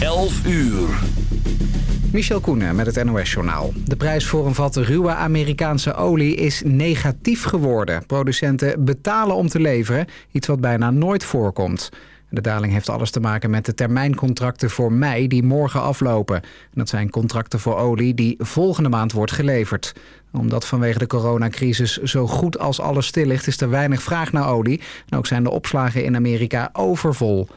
11 uur. Michel Koenen met het NOS-journaal. De prijs voor een vat ruwe Amerikaanse olie is negatief geworden. Producenten betalen om te leveren, iets wat bijna nooit voorkomt. De daling heeft alles te maken met de termijncontracten voor mei die morgen aflopen. dat zijn contracten voor olie die volgende maand wordt geleverd. Omdat vanwege de coronacrisis zo goed als alles stil ligt... is er weinig vraag naar olie. En ook zijn de opslagen in Amerika overvol.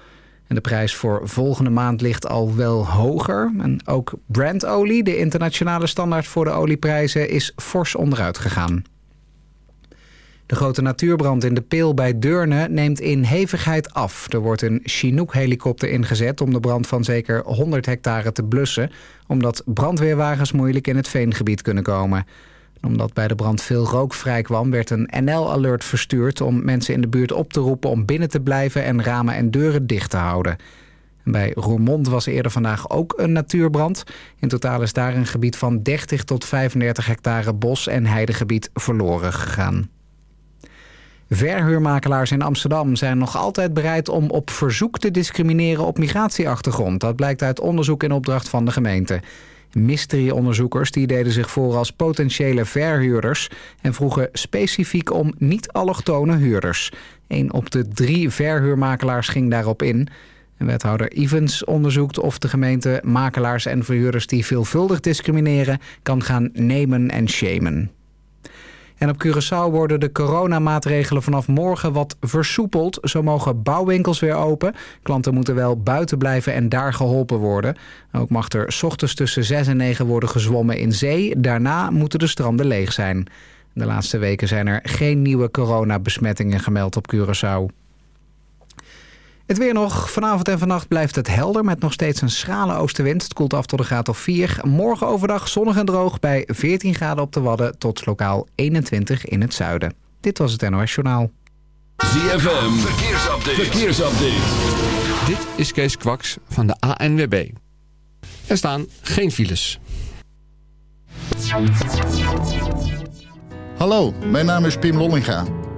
De prijs voor volgende maand ligt al wel hoger. En ook Brandolie, de internationale standaard voor de olieprijzen, is fors onderuit gegaan. De grote natuurbrand in de Peel bij Deurne neemt in hevigheid af. Er wordt een Chinook-helikopter ingezet om de brand van zeker 100 hectare te blussen... omdat brandweerwagens moeilijk in het veengebied kunnen komen. Omdat bij de brand veel rook vrijkwam werd een NL-alert verstuurd... om mensen in de buurt op te roepen om binnen te blijven en ramen en deuren dicht te houden. Bij Roermond was eerder vandaag ook een natuurbrand. In totaal is daar een gebied van 30 tot 35 hectare bos- en heidegebied verloren gegaan. Verhuurmakelaars in Amsterdam zijn nog altijd bereid om op verzoek te discrimineren op migratieachtergrond. Dat blijkt uit onderzoek in opdracht van de gemeente. Mystery-onderzoekers die deden zich voor als potentiële verhuurders... en vroegen specifiek om niet-allochtone huurders. Een op de drie verhuurmakelaars ging daarop in. Wethouder Evans onderzoekt of de gemeente makelaars en verhuurders... die veelvuldig discrimineren kan gaan nemen en shamen. En op Curaçao worden de coronamaatregelen vanaf morgen wat versoepeld. Zo mogen bouwwinkels weer open. Klanten moeten wel buiten blijven en daar geholpen worden. Ook mag er ochtends tussen 6 en 9 worden gezwommen in zee. Daarna moeten de stranden leeg zijn. De laatste weken zijn er geen nieuwe coronabesmettingen gemeld op Curaçao. Het weer nog. Vanavond en vannacht blijft het helder met nog steeds een schrale oostenwind. Het koelt af tot een graad of 4. Morgen overdag zonnig en droog bij 14 graden op de Wadden tot lokaal 21 in het zuiden. Dit was het NOS Journaal. ZFM, verkeersupdate. verkeersupdate. Dit is Kees Kwaks van de ANWB. Er staan geen files. Hallo, mijn naam is Pim Lollinga.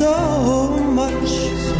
So what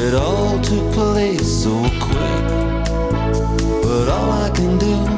It all took place so quick. But all I can do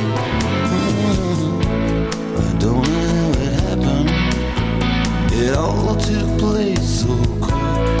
Took place so quick,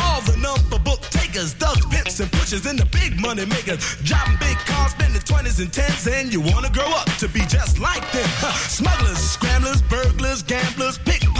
the number book takers, thugs, pimps, and pushers, and the big money makers. Driving big cars, spending 20s and 10s, and you wanna grow up to be just like them. Huh. Smugglers, scramblers, burglars, gamblers,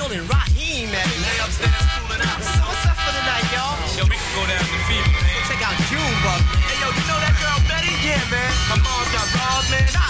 Field and Raheem at, man? They upstairs cooling out. So what's up for the night, y'all? Yo, we can go down to field, man. Check out Junebug. Hey, yo, you know that girl Betty? Yeah, man. My mom's got robbed, man.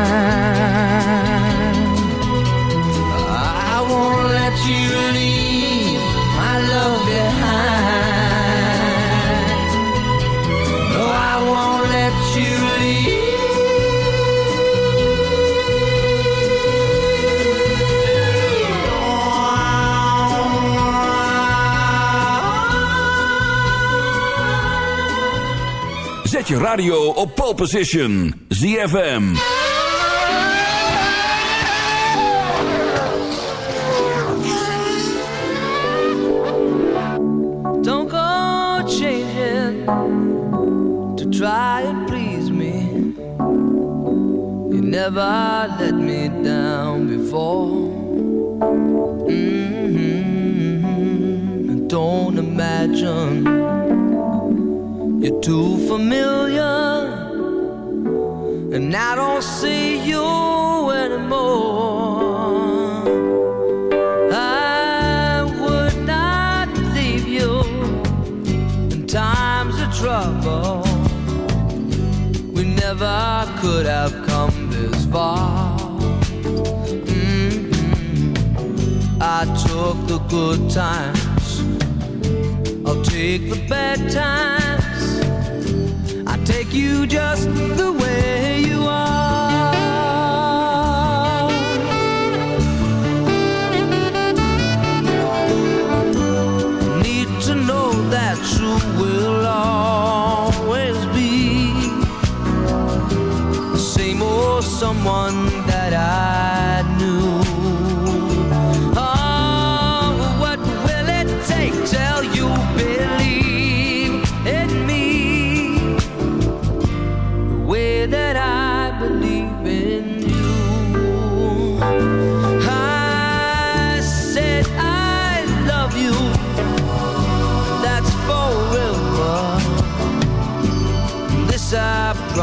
Radio op pole position. ZFM. Don't go changing to try and please me. You never took the good times, I'll take the bad times. I take you just the way you are. need to know that you will always be the same old someone that I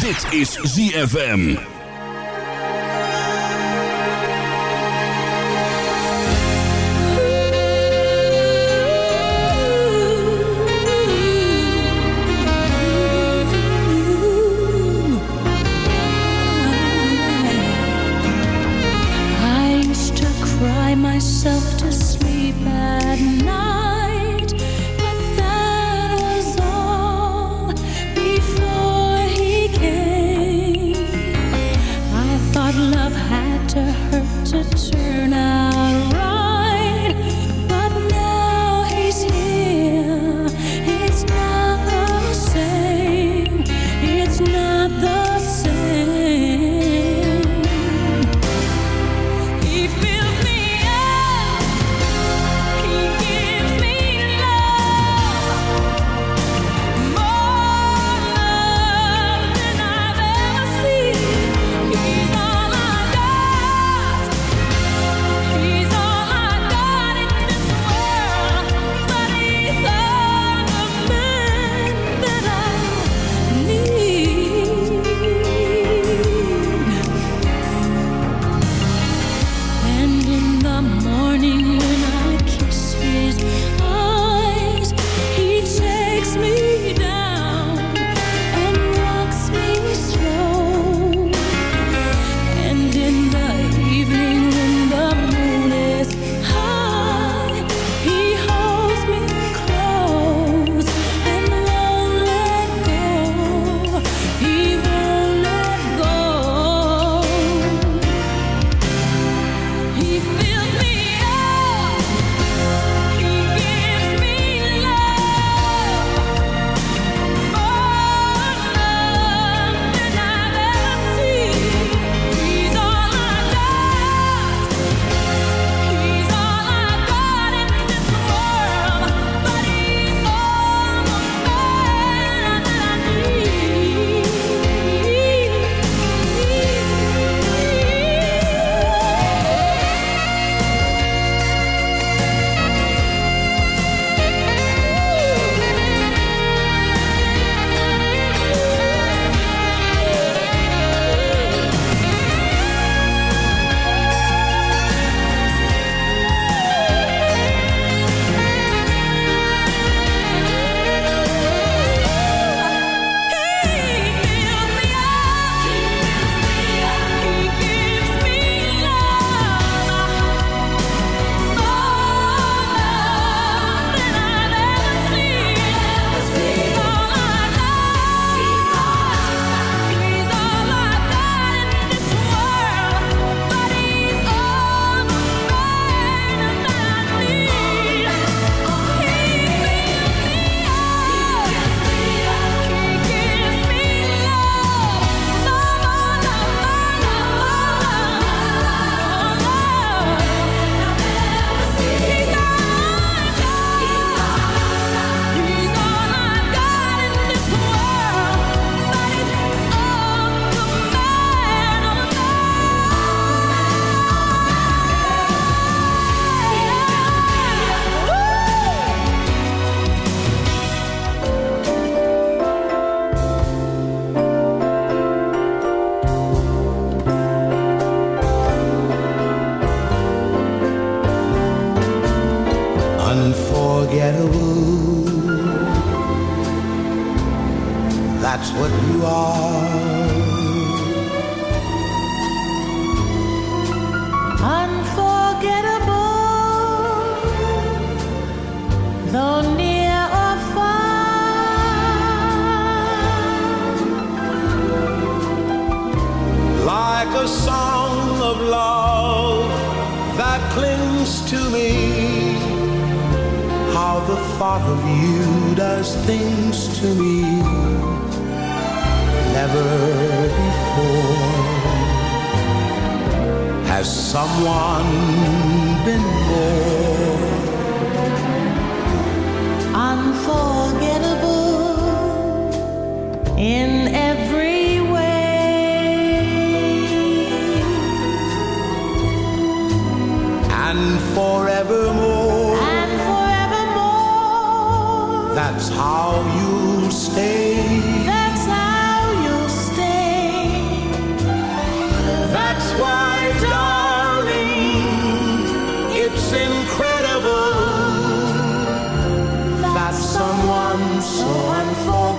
Dit is ZFM.